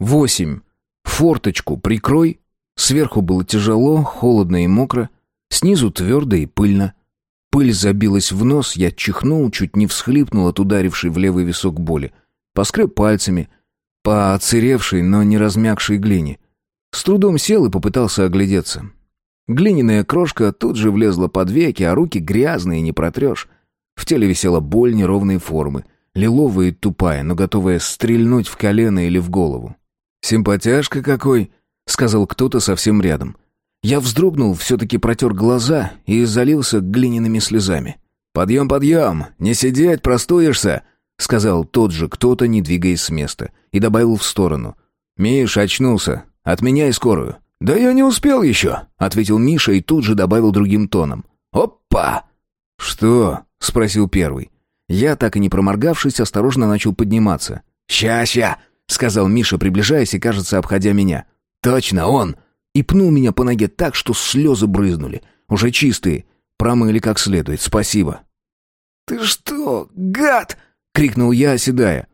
Восемь. Форточку прикрой. Сверху было тяжело, холодно и мокро. Снизу твердо и пыльно. Пыль забилась в нос, я чихнул, чуть не всхлипнул от ударившей в левый висок боли. Поскреб пальцами по оцеревшей, но не размягшей глине. С трудом сел и попытался оглядеться. Глиняная крошка тут же влезла под веки, а руки грязные, не протрешь. В теле висела боль неровной формы, лиловая и тупая, но готовая стрельнуть в колено или в голову. «Симпатяшка какой!» — сказал кто-то совсем рядом. Я вздрогнул, все-таки протер глаза и залился глиняными слезами. «Подъем, подъем! Не сидеть, простуешься!» — сказал тот же кто-то, не двигаясь с места, и добавил в сторону. «Миш, очнулся. Отменяй скорую». «Да я не успел еще», — ответил Миша и тут же добавил другим тоном. «Опа!» «Что?» — спросил первый. Я, так и не проморгавшись, осторожно начал подниматься. «Ща-ща!» — сказал Миша, приближаясь и, кажется, обходя меня. «Точно, он!» И пнул меня по ноге так, что слезы брызнули. Уже чистые. Промыли как следует, спасибо. «Ты что, гад?» — крикнул я, оседая.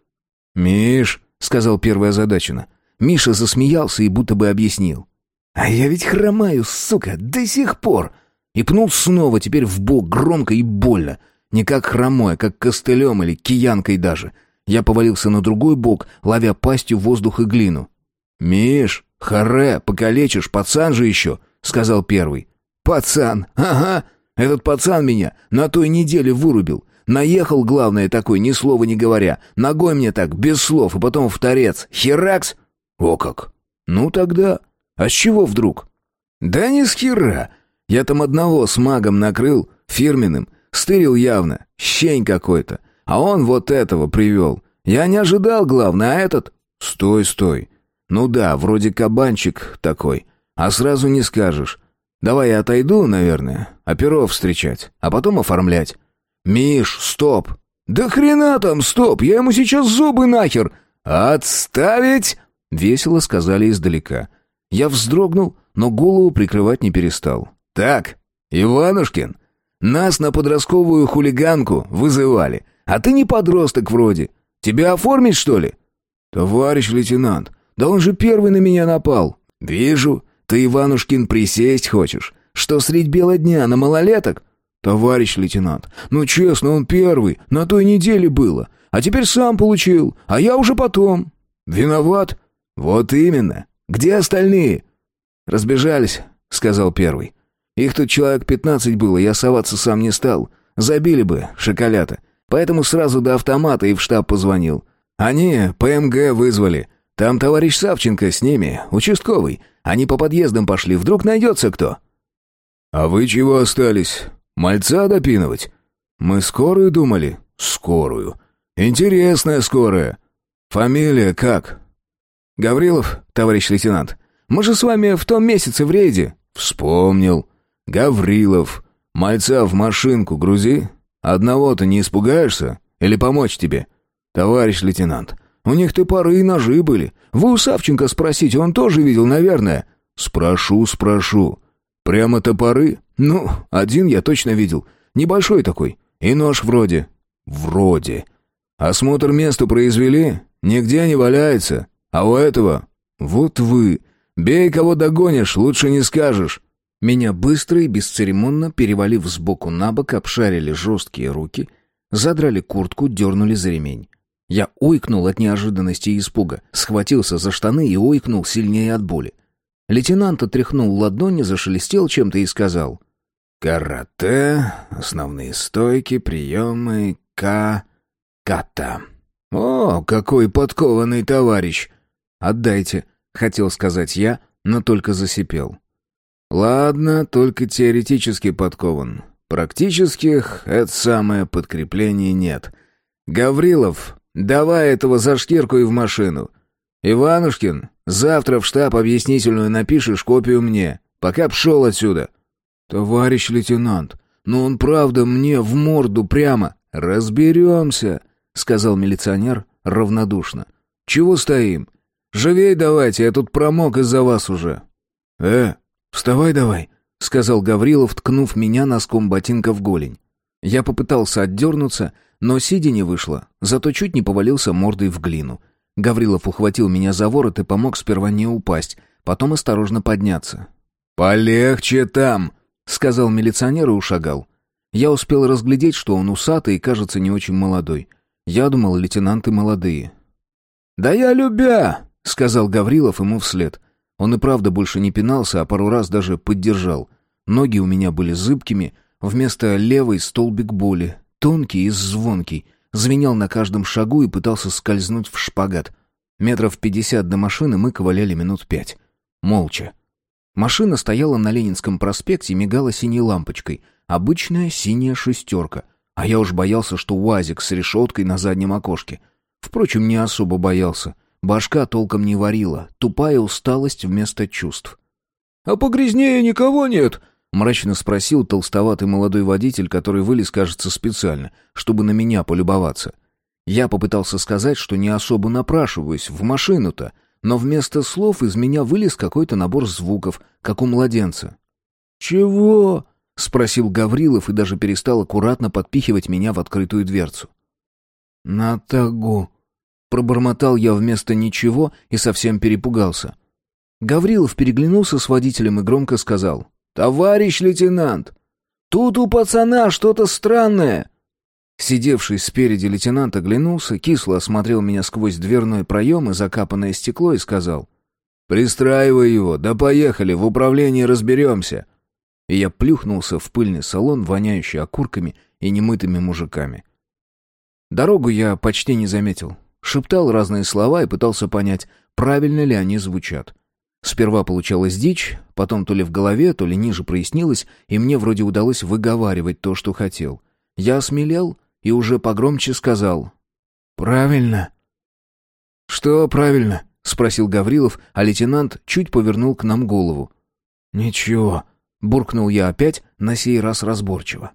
«Миш!» — сказал первый озадаченно. Миша засмеялся и будто бы объяснил. «А я ведь хромаю, сука, до сих пор!» И пнул снова, теперь в бок, громко и больно. Не как хромой, а как костылем или киянкой даже. Я повалился на другой бок, ловя пастью воздух и глину. «Миш, харе, покалечишь, пацан же еще», — сказал первый. «Пацан, ага, этот пацан меня на той неделе вырубил. Наехал, главное, такой, ни слова не говоря. Ногой мне так, без слов, и потом в торец. Херакс!» «О как! Ну тогда... А с чего вдруг?» «Да не с хера. Я там одного с магом накрыл, фирменным. Стырил явно. Щень какой-то. А он вот этого привел. Я не ожидал, главное, а этот...» «Стой, стой. Ну да, вроде кабанчик такой. А сразу не скажешь. Давай я отойду, наверное, оперов встречать, а потом оформлять». «Миш, стоп!» «Да хрена там, стоп! Я ему сейчас зубы нахер!» «Отставить!» — весело сказали издалека. Я вздрогнул, но голову прикрывать не перестал. «Так, Иванушкин, нас на подростковую хулиганку вызывали, а ты не подросток вроде. Тебя оформить, что ли?» «Товарищ лейтенант, да он же первый на меня напал». «Вижу, ты, Иванушкин, присесть хочешь. Что средь бела дня на малолеток?» «Товарищ лейтенант, ну честно, он первый, на той неделе было. А теперь сам получил, а я уже потом». «Виноват?» «Вот именно. Где остальные?» «Разбежались», — сказал первый. «Их тут человек пятнадцать было, я соваться сам не стал. Забили бы, шоколята. Поэтому сразу до автомата и в штаб позвонил. Они ПМГ вызвали. Там товарищ Савченко с ними, участковый. Они по подъездам пошли, вдруг найдется кто». «А вы чего остались? Мальца допинывать?» «Мы скорую думали?» «Скорую. Интересная скорая. Фамилия как?» «Гаврилов, товарищ лейтенант. Мы же с вами в том месяце в рейде». «Вспомнил. Гаврилов. Мальца в машинку грузи. Одного-то не испугаешься? Или помочь тебе?» «Товарищ лейтенант, у них топоры и ножи были. Вы у Савченко спросите, он тоже видел, наверное». «Спрошу, спрошу. Прямо топоры? Ну, один я точно видел. Небольшой такой. И нож вроде». «Вроде. Осмотр места произвели? Нигде не валяется?» А у этого... Вот вы. Бей, кого догонишь, лучше не скажешь. Меня быстро и бесцеремонно, перевалив сбоку на бок, обшарили жесткие руки, задрали куртку, дернули за ремень. Я ойкнул от неожиданности и испуга, схватился за штаны и ойкнул сильнее от боли. Лейтенант отряхнул ладони, зашелестел чем-то и сказал. «Карате, основные стойки, приемы, ка... ката». «О, какой подкованный товарищ! «Отдайте», — хотел сказать я, но только засипел. «Ладно, только теоретически подкован. Практических это самое подкрепление нет. Гаврилов, давай этого за шкирку и в машину. Иванушкин, завтра в штаб объяснительную напишешь копию мне, пока пшел отсюда». «Товарищ лейтенант, но он правда мне в морду прямо...» «Разберемся», — сказал милиционер равнодушно. «Чего стоим? Живей давайте, я тут промок из-за вас уже». «Э, вставай давай», — сказал Гаврилов, ткнув меня носком ботинка в голень. Я попытался отдернуться, но сидя не вышло, зато чуть не повалился мордой в глину. Гаврилов ухватил меня за ворот и помог сперва не упасть, потом осторожно подняться. «Полегче там», — сказал милиционер и ушагал. Я успел разглядеть, что он усатый и, кажется, не очень молодой. Я думал, лейтенанты молодые. «Да я любя», — сказал Гаврилов ему вслед. Он и правда больше не пинался, а пару раз даже поддержал. Ноги у меня были зыбкими, вместо левой столбик боли, тонкий и звонкий, звенел на каждом шагу и пытался скользнуть в шпагат. Метров пятьдесят до машины мы ковыляли минут пять. Молча. Машина стояла на Ленинском проспекте и мигала синей лампочкой. Обычная синяя шестерка. А я уж боялся, что УАЗик с решеткой на заднем окошке. Впрочем, не особо боялся. Башка толком не варила, тупая усталость вместо чувств. «А погрязнее никого нет?» — мрачно спросил толстоватый молодой водитель, который вылез, кажется, специально, чтобы на меня полюбоваться. Я попытался сказать, что не особо напрашиваюсь в машину-то, но вместо слов из меня вылез какой-то набор звуков, как у младенца. «Чего?» — спросил Гаврилов и даже перестал аккуратно подпихивать меня в открытую дверцу. «На тагу», Пробормотал я вместо ничего и совсем перепугался. Гаврилов переглянулся с водителем и громко сказал. «Товарищ лейтенант, тут у пацана что-то странное!» Сидевший спереди лейтенант оглянулся, кисло осмотрел меня сквозь дверной проем и закапанное стекло и сказал. «Пристраивай его, да поехали, в управлении разберемся!» И я плюхнулся в пыльный салон, воняющий окурками и немытыми мужиками. Дорогу я почти не заметил шептал разные слова и пытался понять, правильно ли они звучат. Сперва получалась дичь, потом то ли в голове, то ли ниже прояснилось, и мне вроде удалось выговаривать то, что хотел. Я осмелел и уже погромче сказал «Правильно». «Что правильно?» — спросил Гаврилов, а лейтенант чуть повернул к нам голову. «Ничего», — буркнул я опять, на сей раз разборчиво.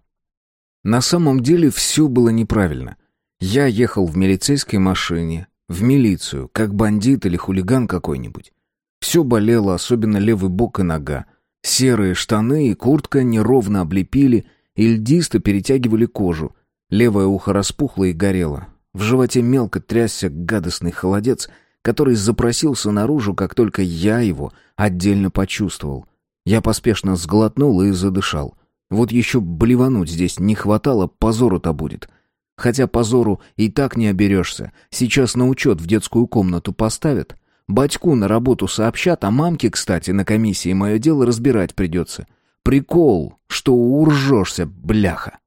На самом деле все было неправильно. Я ехал в милицейской машине, в милицию, как бандит или хулиган какой-нибудь. Все болело, особенно левый бок и нога. Серые штаны и куртка неровно облепили и льдисто перетягивали кожу. Левое ухо распухло и горело. В животе мелко трясся гадостный холодец, который запросился наружу, как только я его отдельно почувствовал. Я поспешно сглотнул и задышал. Вот еще блевануть здесь не хватало, позору-то будет. — Хотя позору и так не оберешься. Сейчас на учет в детскую комнату поставят. Батьку на работу сообщат, а мамке, кстати, на комиссии мое дело разбирать придется. Прикол, что уржешься, бляха.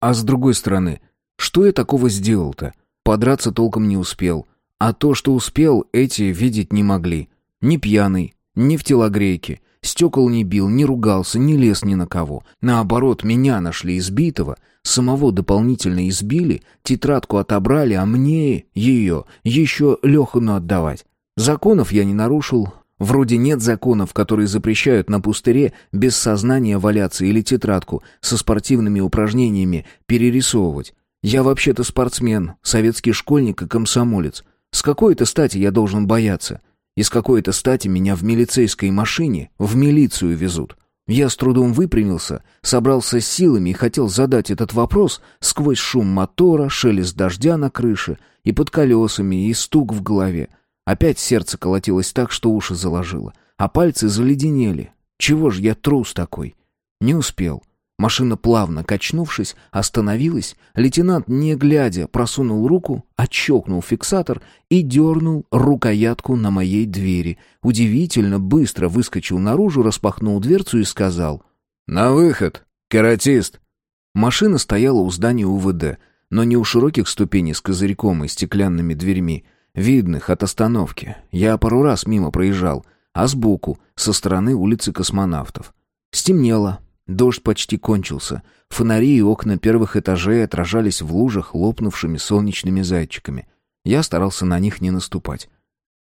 А с другой стороны, что я такого сделал-то? Подраться толком не успел. А то, что успел, эти видеть не могли. Ни пьяный, ни в телогрейке. Стекол не бил, не ругался, не лез ни на кого. Наоборот, меня нашли избитого, Самого дополнительно избили, тетрадку отобрали, а мне ее еще Лехану отдавать. Законов я не нарушил. Вроде нет законов, которые запрещают на пустыре без сознания валяться или тетрадку со спортивными упражнениями перерисовывать. Я вообще-то спортсмен, советский школьник и комсомолец. С какой-то стати я должен бояться? И с какой-то стати меня в милицейской машине в милицию везут? Я с трудом выпрямился, собрался с силами и хотел задать этот вопрос сквозь шум мотора, шелест дождя на крыше и под колесами, и стук в голове. Опять сердце колотилось так, что уши заложило, а пальцы заледенели. Чего ж я трус такой? Не успел. Машина, плавно качнувшись, остановилась. Лейтенант, не глядя, просунул руку, отщелкнул фиксатор и дернул рукоятку на моей двери. Удивительно быстро выскочил наружу, распахнул дверцу и сказал «На выход, каратист!». Машина стояла у здания УВД, но не у широких ступеней с козырьком и стеклянными дверьми, видных от остановки. Я пару раз мимо проезжал, а сбоку, со стороны улицы космонавтов. Стемнело, Дождь почти кончился. Фонари и окна первых этажей отражались в лужах лопнувшими солнечными зайчиками. Я старался на них не наступать.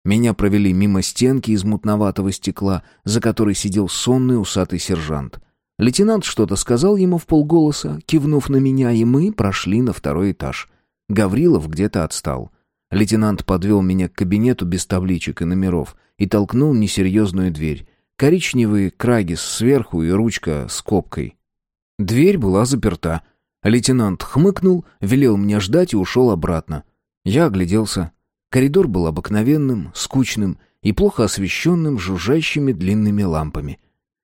Меня провели мимо стенки из мутноватого стекла, за которой сидел сонный усатый сержант. Лейтенант что-то сказал ему в полголоса, кивнув на меня, и мы прошли на второй этаж. Гаврилов где-то отстал. Лейтенант подвел меня к кабинету без табличек и номеров и толкнул несерьезную дверь. Коричневый крагис сверху и ручка с копкой. Дверь была заперта. Лейтенант хмыкнул, велел мне ждать и ушел обратно. Я огляделся. Коридор был обыкновенным, скучным и плохо освещенным жужжащими длинными лампами.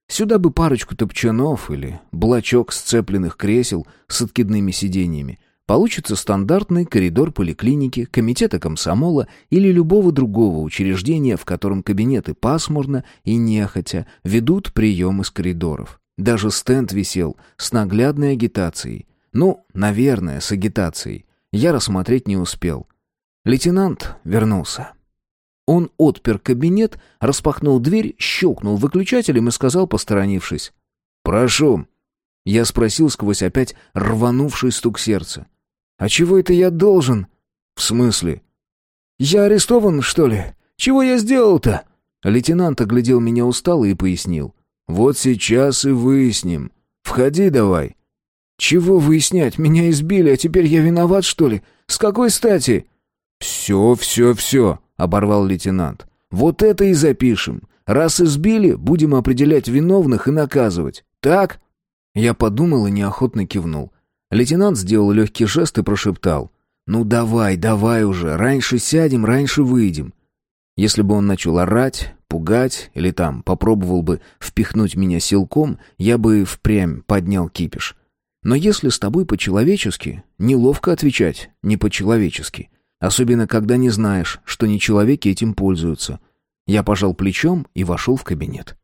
Сюда бы парочку топчанов или блочок сцепленных кресел с откидными сиденьями. Получится стандартный коридор поликлиники, комитета комсомола или любого другого учреждения, в котором кабинеты пасмурно и нехотя ведут прием из коридоров. Даже стенд висел с наглядной агитацией. Ну, наверное, с агитацией. Я рассмотреть не успел. Лейтенант вернулся. Он отпер кабинет, распахнул дверь, щелкнул выключателем и сказал, посторонившись. «Прошу». Я спросил сквозь опять рванувший стук сердца. «А чего это я должен?» «В смысле?» «Я арестован, что ли? Чего я сделал-то?» Лейтенант оглядел меня устало и пояснил. «Вот сейчас и выясним. Входи давай». «Чего выяснять? Меня избили, а теперь я виноват, что ли? С какой стати?» «Все, все, все», — оборвал лейтенант. «Вот это и запишем. Раз избили, будем определять виновных и наказывать. Так?» Я подумал и неохотно кивнул. Лейтенант сделал легкий жест и прошептал. «Ну давай, давай уже, раньше сядем, раньше выйдем». Если бы он начал орать, пугать или там попробовал бы впихнуть меня силком, я бы впрямь поднял кипиш. Но если с тобой по-человечески, неловко отвечать не по-человечески. Особенно, когда не знаешь, что не человеки этим пользуются. Я пожал плечом и вошел в кабинет.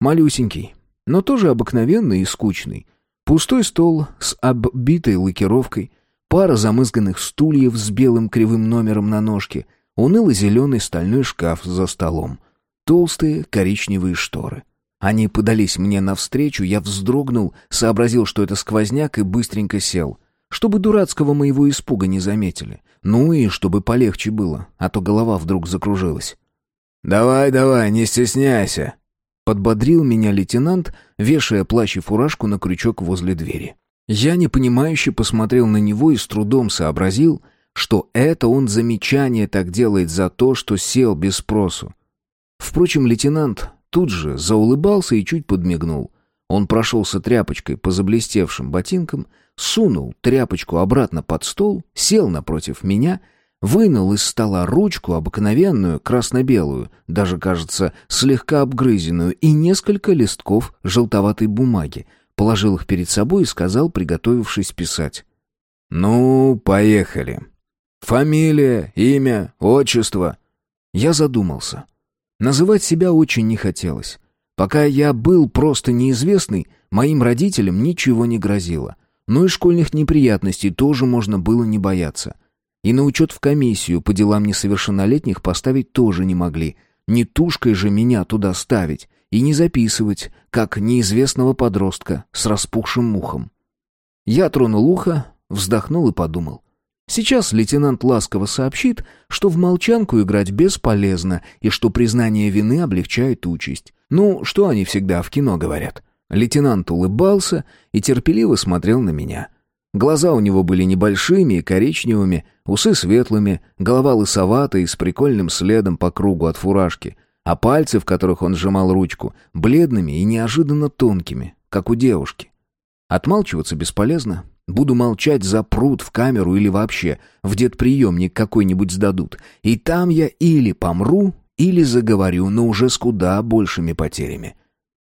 Малюсенький, но тоже обыкновенный и скучный. Пустой стол с оббитой лакировкой, пара замызганных стульев с белым кривым номером на ножке, уныло-зеленый стальной шкаф за столом, толстые коричневые шторы. Они подались мне навстречу, я вздрогнул, сообразил, что это сквозняк, и быстренько сел, чтобы дурацкого моего испуга не заметили. Ну и чтобы полегче было, а то голова вдруг закружилась. «Давай, давай, не стесняйся!» Подбодрил меня лейтенант, вешая плащ и фуражку на крючок возле двери. Я непонимающе посмотрел на него и с трудом сообразил, что это он замечание так делает за то, что сел без спросу. Впрочем, лейтенант тут же заулыбался и чуть подмигнул. Он прошелся тряпочкой по заблестевшим ботинкам, сунул тряпочку обратно под стол, сел напротив меня — вынул из стола ручку, обыкновенную, красно-белую, даже, кажется, слегка обгрызенную, и несколько листков желтоватой бумаги, положил их перед собой и сказал, приготовившись писать. «Ну, поехали. Фамилия, имя, отчество». Я задумался. Называть себя очень не хотелось. Пока я был просто неизвестный, моим родителям ничего не грозило. Но и школьных неприятностей тоже можно было не бояться. И на учет в комиссию по делам несовершеннолетних поставить тоже не могли. Не тушкой же меня туда ставить и не записывать, как неизвестного подростка с распухшим мухом. Я тронул ухо, вздохнул и подумал. Сейчас лейтенант ласково сообщит, что в молчанку играть бесполезно и что признание вины облегчает участь. Ну, что они всегда в кино говорят. Лейтенант улыбался и терпеливо смотрел на меня. Глаза у него были небольшими и коричневыми, усы светлыми, голова лысоватая и с прикольным следом по кругу от фуражки, а пальцы, в которых он сжимал ручку, бледными и неожиданно тонкими, как у девушки. Отмалчиваться бесполезно. Буду молчать, запрут в камеру или вообще в детприемник какой-нибудь сдадут. И там я или помру, или заговорю, но уже с куда большими потерями.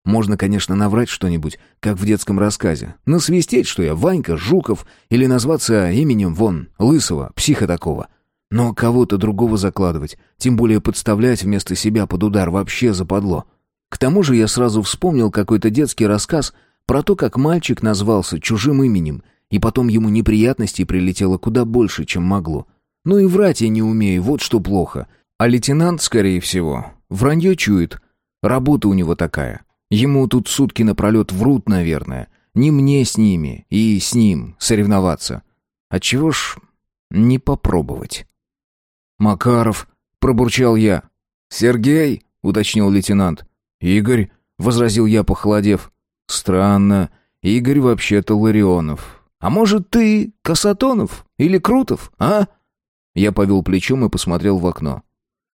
Можно, конечно, наврать что-нибудь, как в детском рассказе. Насвистеть, что я Ванька Жуков, или назваться именем вон, Лысого, психа такого. Но кого-то другого закладывать, тем более подставлять вместо себя под удар вообще западло. К тому же я сразу вспомнил какой-то детский рассказ про то, как мальчик назвался чужим именем, и потом ему неприятностей прилетело куда больше, чем могло. Ну и врать я не умею, вот что плохо. А лейтенант, скорее всего, вранье чует. Работа у него такая. Ему тут сутки напролет врут, наверное. Не мне с ними и с ним соревноваться. Отчего ж не попробовать? «Макаров», — пробурчал я. «Сергей», — уточнил лейтенант. «Игорь», — возразил я, похолодев. «Странно. Игорь вообще-то Ларионов. А может, ты Касатонов или Крутов, а?» Я повел плечом и посмотрел в окно.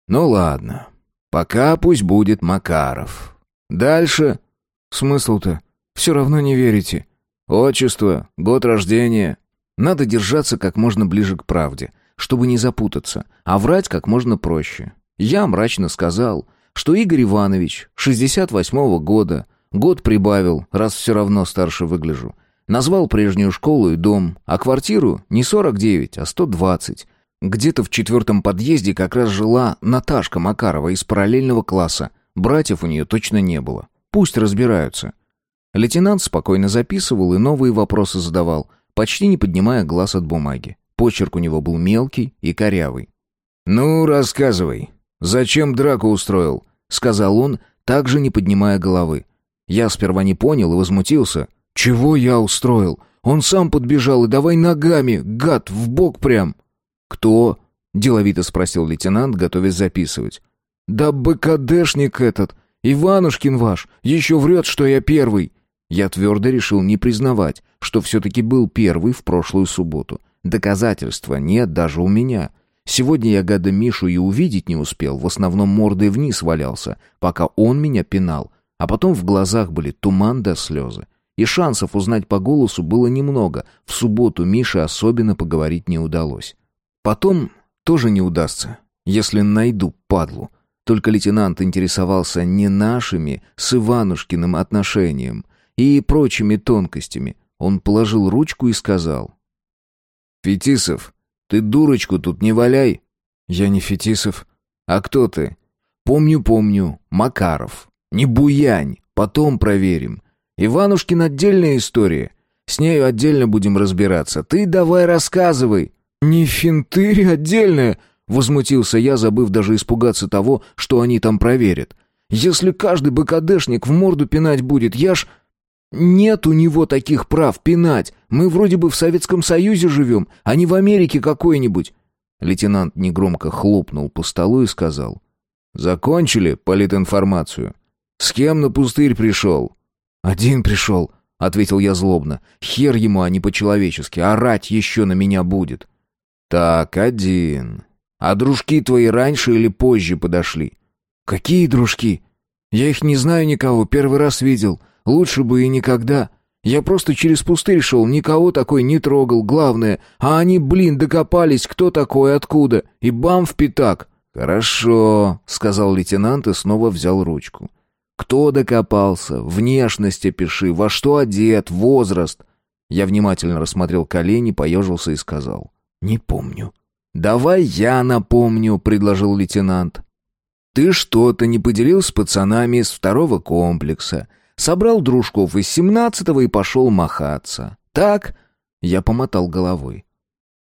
«Ну ладно. Пока пусть будет Макаров». Дальше. Смысл-то? Все равно не верите. Отчество, год рождения. Надо держаться как можно ближе к правде. чтобы не запутаться, а врать как можно проще. Я мрачно сказал, что Игорь Иванович, 68-го года, год прибавил, раз все равно старше выгляжу. Назвал прежнюю школу и дом, а квартиру не 49, а 120. Где-то в четвертом подъезде как раз жила Наташка Макарова из параллельного класса. Братьев у нее точно не было. Пусть разбираются. Лейтенант спокойно записывал и новые вопросы задавал, почти не поднимая глаз от бумаги. Почерк у него был мелкий и корявый. «Ну, рассказывай, зачем драку устроил?» — сказал он, также не поднимая головы. Я сперва не понял и возмутился. «Чего я устроил? Он сам подбежал и давай ногами, гад, в бок прям!» «Кто?» — деловито спросил лейтенант, готовясь записывать. «Да БКДшник этот, Иванушкин ваш, еще врет, что я первый!» Я твердо решил не признавать, что все-таки был первый в прошлую субботу. Доказательства нет даже у меня. Сегодня я гада Мишу и увидеть не успел, в основном мордой вниз валялся, пока он меня пинал, а потом в глазах были туман да слезы. И шансов узнать по голосу было немного, в субботу Мише особенно поговорить не удалось. Потом тоже не удастся, если найду падлу. Только лейтенант интересовался не нашими с Иванушкиным отношением и прочими тонкостями. Он положил ручку и сказал. «Фетисов, ты дурочку тут не валяй». «Я не Фетисов». «А кто ты?» «Помню, помню. Макаров. Не буянь. Потом проверим. Иванушкин отдельная история. С нею отдельно будем разбираться. Ты давай рассказывай». «Не финтырь отдельная», — возмутился я, забыв даже испугаться того, что они там проверят. «Если каждый БКДшник в морду пинать будет, я ж...» «Нет у него таких прав пинать. Мы вроде бы в Советском Союзе живем, а не в Америке какой-нибудь». Лейтенант негромко хлопнул по столу и сказал. «Закончили политинформацию? С кем на пустырь пришел?» «Один пришел», — ответил я злобно. «Хер ему, а не по-человечески. Орать еще на меня будет». «Так, один. А дружки твои раньше или позже подошли?» «Какие дружки? Я их не знаю никого, первый раз видел. Лучше бы и никогда. Я просто через пустырь шел, никого такой не трогал, главное. А они, блин, докопались, кто такой, откуда. И бам в пятак». «Хорошо», — сказал лейтенант и снова взял ручку. «Кто докопался? Внешность опиши, во что одет, возраст». Я внимательно рассмотрел колени, поежился и сказал. «Не помню». «Давай я напомню», — предложил лейтенант. «Ты что-то не поделил с пацанами из второго комплекса, собрал дружков из семнадцатого и пошел махаться. Так?» Я помотал головой.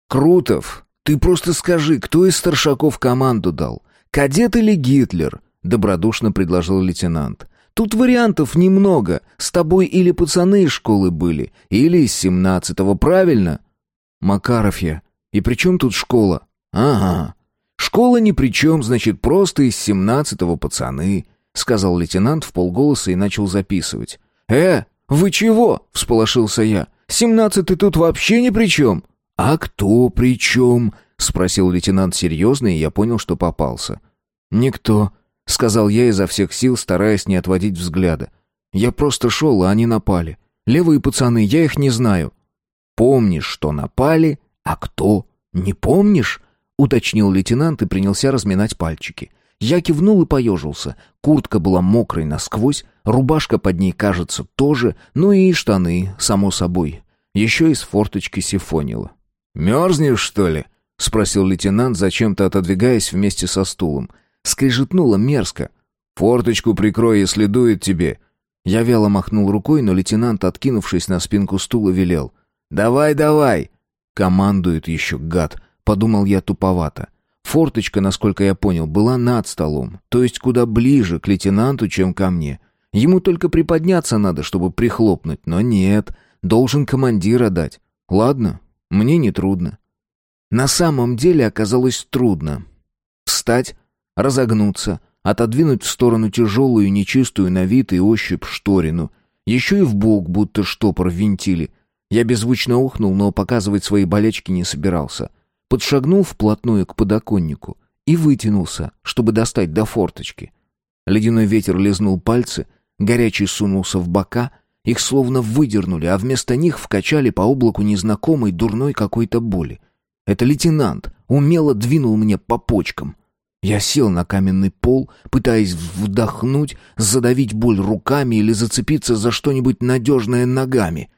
«Крутов, ты просто скажи, кто из старшаков команду дал? Кадет или Гитлер?» — добродушно предложил лейтенант. «Тут вариантов немного. С тобой или пацаны из школы были, или из семнадцатого, правильно?» «Макаров я», и при чем тут школа? Ага. Школа ни при чем, значит, просто из семнадцатого пацаны, сказал лейтенант в полголоса и начал записывать. Э, вы чего? всполошился я. Семнадцатый тут вообще ни при чем. А кто при чем? спросил лейтенант серьезно, и я понял, что попался. Никто, сказал я изо всех сил, стараясь не отводить взгляда. Я просто шел, а они напали. Левые пацаны, я их не знаю. Помнишь, что напали, «А кто? Не помнишь?» — уточнил лейтенант и принялся разминать пальчики. Я кивнул и поежился. Куртка была мокрой насквозь, рубашка под ней, кажется, тоже, ну и штаны, само собой. Еще из форточки сифонило. «Мерзнешь, что ли?» — спросил лейтенант, зачем-то отодвигаясь вместе со стулом. Скрежетнуло мерзко. «Форточку прикрой, если дует тебе». Я вяло махнул рукой, но лейтенант, откинувшись на спинку стула, велел. «Давай, давай!» Командует еще гад, подумал я туповато. Форточка, насколько я понял, была над столом, то есть куда ближе к лейтенанту, чем ко мне. Ему только приподняться надо, чтобы прихлопнуть, но нет, должен командира дать. Ладно, мне не трудно. На самом деле оказалось трудно. Встать, разогнуться, отодвинуть в сторону тяжелую, нечистую на вид и ощупь шторину, еще и в бок, будто штопор винтили — я беззвучно ухнул, но показывать свои болячки не собирался. Подшагнул вплотную к подоконнику и вытянулся, чтобы достать до форточки. Ледяной ветер лизнул пальцы, горячий сунулся в бока, их словно выдернули, а вместо них вкачали по облаку незнакомой дурной какой-то боли. Это лейтенант умело двинул мне по почкам. Я сел на каменный пол, пытаясь вдохнуть, задавить боль руками или зацепиться за что-нибудь надежное ногами.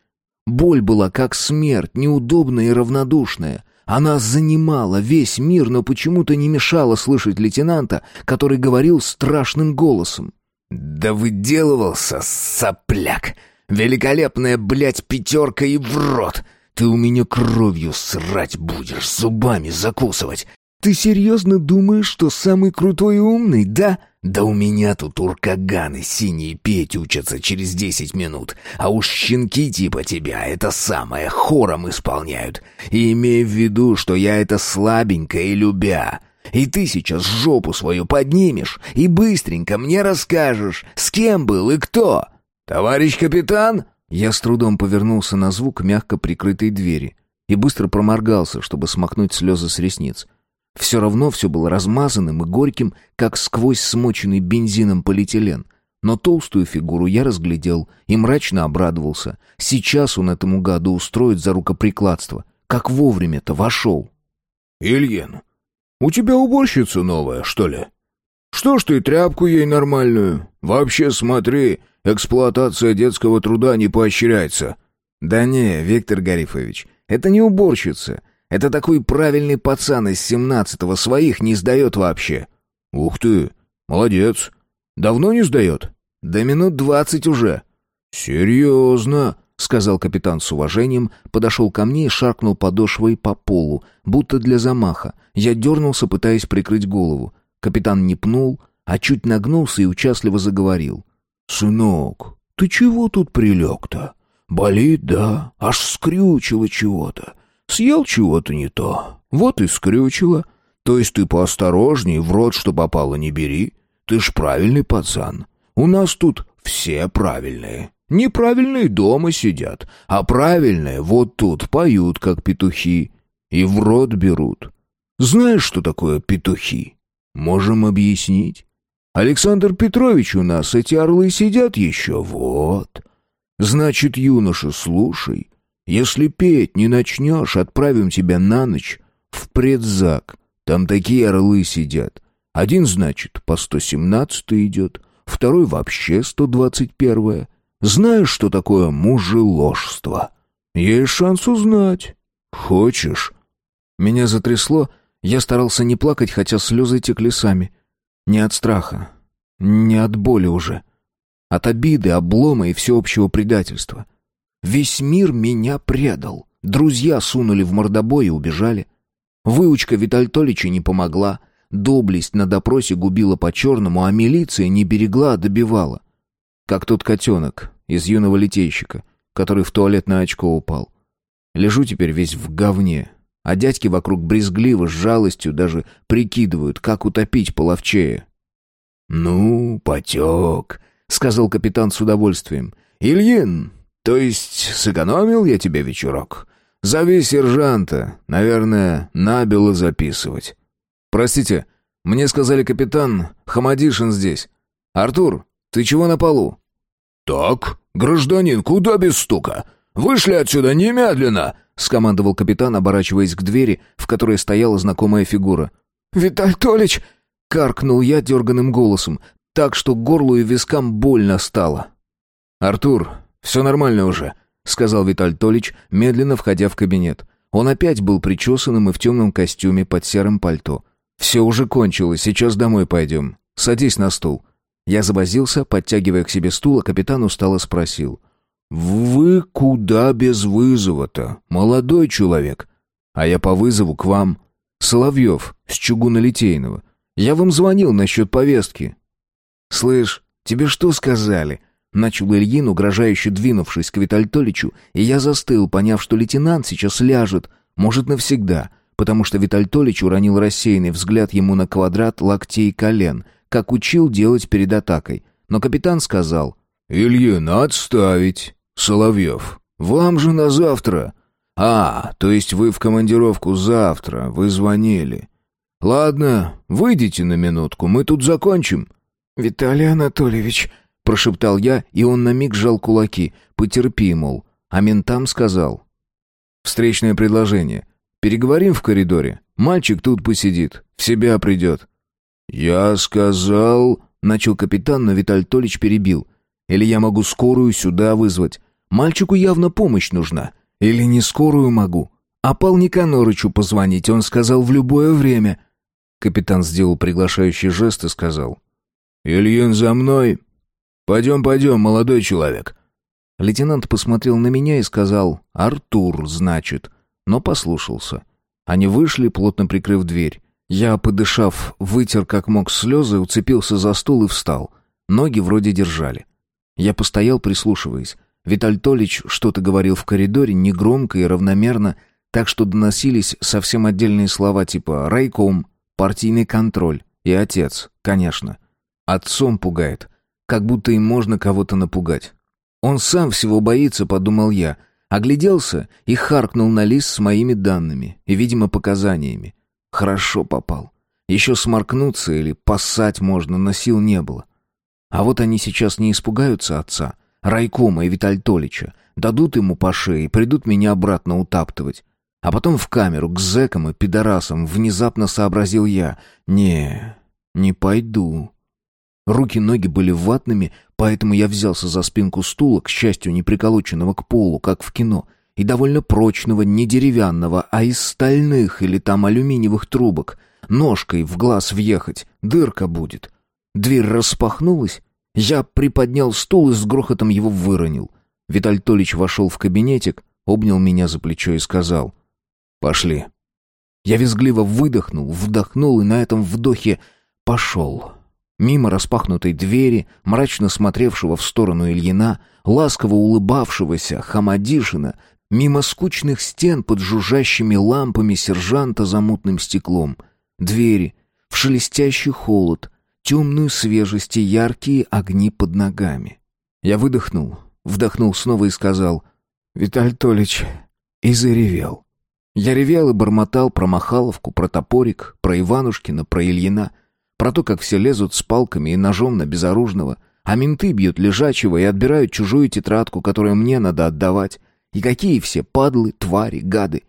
Боль была как смерть, неудобная и равнодушная. Она занимала весь мир, но почему-то не мешала слышать лейтенанта, который говорил страшным голосом. «Да выделывался, сопляк! Великолепная, блядь, пятерка и в рот! Ты у меня кровью срать будешь, зубами закусывать! Ты серьезно думаешь, что самый крутой и умный, да? Да у меня тут уркаганы синие петь учатся через десять минут, а уж щенки типа тебя это самое хором исполняют. И имей в виду, что я это слабенько и любя. И ты сейчас жопу свою поднимешь и быстренько мне расскажешь, с кем был и кто. Товарищ капитан, я с трудом повернулся на звук мягко прикрытой двери и быстро проморгался, чтобы смахнуть слезы с ресниц. Все равно все было размазанным и горьким, как сквозь смоченный бензином полиэтилен. Но толстую фигуру я разглядел и мрачно обрадовался. Сейчас он этому гаду устроит за рукоприкладство. Как вовремя-то вошел. «Ильин, у тебя уборщица новая, что ли? Что ж ты тряпку ей нормальную? Вообще смотри, эксплуатация детского труда не поощряется». «Да не, Виктор Гарифович, это не уборщица». Это такой правильный пацан из семнадцатого, своих не сдает вообще». «Ух ты, молодец. Давно не сдает?» «Да минут двадцать уже». «Серьезно?» — сказал капитан с уважением, подошел ко мне и шаркнул подошвой по полу, будто для замаха. Я дернулся, пытаясь прикрыть голову. Капитан не пнул, а чуть нагнулся и участливо заговорил. «Сынок, ты чего тут прилег-то? Болит, да? Аж скрючило чего-то. Съел чего-то не то. Вот и скрючило. То есть ты поосторожней, в рот что попало не бери. Ты ж правильный пацан. У нас тут все правильные. Неправильные дома сидят, а правильные вот тут поют, как петухи, и в рот берут. Знаешь, что такое петухи? Можем объяснить. Александр Петрович у нас, эти орлы сидят еще, вот. Значит, юноша, слушай, если петь не начнешь, отправим тебя на ночь в предзак. Там такие орлы сидят. Один, значит, по сто семнадцатый идет, второй вообще сто двадцать первое. Знаешь, что такое мужеложство? Есть шанс узнать. Хочешь?» Меня затрясло, я старался не плакать, хотя слезы текли сами. Не от страха, не от боли уже. От обиды, облома и всеобщего предательства. Весь мир меня предал. Друзья сунули в мордобой и убежали. Выучка Витальтолича не помогла. Доблесть на допросе губила по-черному, а милиция не берегла, а добивала. Как тот котенок из юного литейщика, который в туалет на очко упал. Лежу теперь весь в говне, а дядьки вокруг брезгливо, с жалостью даже прикидывают, как утопить половчее. «Ну, потек», — сказал капитан с удовольствием. «Ильин, то есть сэкономил я тебе вечерок? Зови сержанта, наверное, набело записывать. Простите, мне сказали капитан Хамадишин здесь. Артур, ты чего на полу? Так, гражданин, куда без стука? Вышли отсюда немедленно, скомандовал капитан, оборачиваясь к двери, в которой стояла знакомая фигура. Виталь Толич, каркнул я дерганым голосом, так что горлу и вискам больно стало. Артур, «Все нормально уже», — сказал Виталь Толич, медленно входя в кабинет. Он опять был причесанным и в темном костюме под серым пальто. «Все уже кончилось, сейчас домой пойдем. Садись на стул». Я завозился, подтягивая к себе стул, а капитан устало спросил. «Вы куда без вызова-то, молодой человек?» «А я по вызову к вам. Соловьев, с Чугуна-Литейного. Я вам звонил насчет повестки». «Слышь, тебе что сказали?» Начал Ильин, угрожающе двинувшись к Витальтоличу, и я застыл, поняв, что лейтенант сейчас ляжет, может, навсегда, потому что Витальтолич уронил рассеянный взгляд ему на квадрат локтей и колен, как учил делать перед атакой. Но капитан сказал... «Ильин, отставить. Соловьев, вам же на завтра. А, то есть вы в командировку завтра, вы звонили. Ладно, выйдите на минутку, мы тут закончим». «Виталий Анатольевич...» Прошептал я, и он на миг сжал кулаки. «Потерпи, мол». А ментам сказал. «Встречное предложение. Переговорим в коридоре. Мальчик тут посидит, в себя придет». «Я сказал...» — начал капитан, но Виталь Толич перебил. «Или я могу скорую сюда вызвать. Мальчику явно помощь нужна. Или не скорую могу. А Пал Никанорычу позвонить, он сказал в любое время». Капитан сделал приглашающий жест и сказал. «Ильин за мной. Пойдем, пойдем, молодой человек». Лейтенант посмотрел на меня и сказал «Артур, значит», но послушался. Они вышли, плотно прикрыв дверь. Я, подышав, вытер как мог слезы, уцепился за стул и встал. Ноги вроде держали. Я постоял, прислушиваясь. Виталь Толич что-то говорил в коридоре, негромко и равномерно, так что доносились совсем отдельные слова типа «райком», «партийный контроль» и «отец», конечно. Отцом пугает, как будто им можно кого-то напугать. Он сам всего боится, подумал я, огляделся и харкнул на лист с моими данными и, видимо, показаниями. Хорошо попал. Еще сморкнуться или поссать можно, но сил не было. А вот они сейчас не испугаются отца — райкома и Витальтолича, дадут ему по шее и придут меня обратно утаптывать. А потом в камеру к зэкам и пидорасам внезапно сообразил я. Не, не пойду. Руки-ноги были ватными, поэтому я взялся за спинку стула, к счастью, не приколоченного к полу, как в кино, и довольно прочного, не деревянного, а из стальных или там алюминиевых трубок. Ножкой в глаз въехать, дырка будет. Дверь распахнулась, я приподнял стул и с грохотом его выронил. Виталь Толич вошел в кабинетик, обнял меня за плечо и сказал «Пошли». Я визгливо выдохнул, вдохнул и на этом вдохе пошел. Мимо распахнутой двери, мрачно смотревшего в сторону Ильина, ласково улыбавшегося Хамадишина, мимо скучных стен под жужжащими лампами сержанта за мутным стеклом. Двери, в шелестящий холод, темную свежесть и яркие огни под ногами. Я выдохнул, вдохнул снова и сказал «Виталь Толич» и заревел. Я ревел и бормотал про Махаловку, про топорик, про Иванушкина, про Ильина, про то, как все лезут с палками и ножом на безоружного, а менты бьют лежачего и отбирают чужую тетрадку, которую мне надо отдавать. И какие все падлы, твари, гады.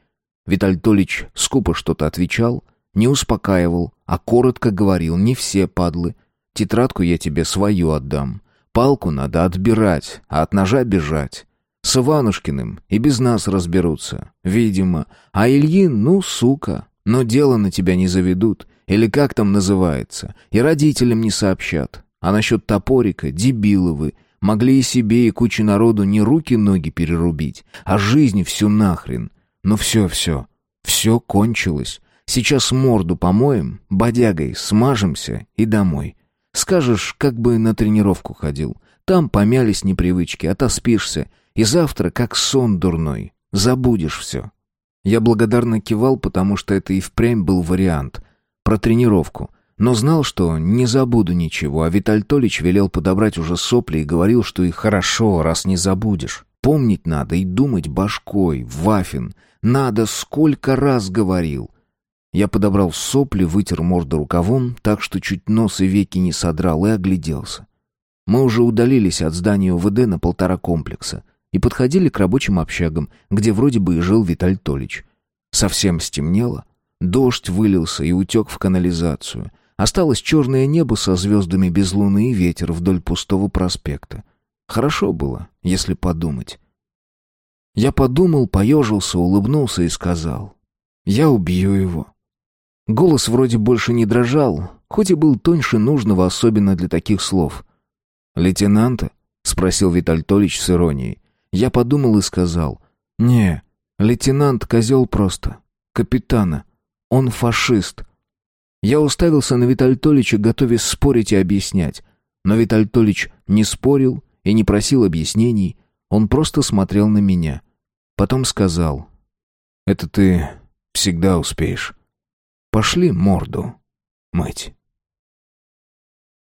Виталь Толич скупо что-то отвечал — не успокаивал, а коротко говорил, не все падлы. Тетрадку я тебе свою отдам. Палку надо отбирать, а от ножа бежать. С Иванушкиным и без нас разберутся, видимо. А Ильин, ну, сука, но дело на тебя не заведут, или как там называется, и родителям не сообщат. А насчет топорика, дебиловы, могли и себе, и куче народу не руки-ноги перерубить, а жизнь всю нахрен. Ну все-все, все кончилось. Сейчас морду помоем, бодягой смажемся и домой. Скажешь, как бы на тренировку ходил. Там помялись непривычки, отоспишься, и завтра, как сон дурной, забудешь все. Я благодарно кивал, потому что это и впрямь был вариант. Про тренировку. Но знал, что не забуду ничего, а Виталь Толич велел подобрать уже сопли и говорил, что и хорошо, раз не забудешь. Помнить надо и думать башкой, Вафин. Надо, сколько раз говорил. Я подобрал сопли, вытер морду рукавом, так что чуть нос и веки не содрал, и огляделся. Мы уже удалились от здания УВД на полтора комплекса и подходили к рабочим общагам, где вроде бы и жил Виталь Толич. Совсем стемнело, дождь вылился и утек в канализацию. Осталось черное небо со звездами без луны и ветер вдоль пустого проспекта. Хорошо было, если подумать. Я подумал, поежился, улыбнулся и сказал. «Я убью его». Голос вроде больше не дрожал, хоть и был тоньше нужного, особенно для таких слов. «Лейтенанта?» — спросил Виталь Толич с иронией. Я подумал и сказал. «Не, лейтенант козел просто. Капитана. Он фашист». Я уставился на Виталь Толича, готовясь спорить и объяснять. Но Виталь Толич не спорил и не просил объяснений. Он просто смотрел на меня. Потом сказал. «Это ты всегда успеешь». Пошли морду мыть.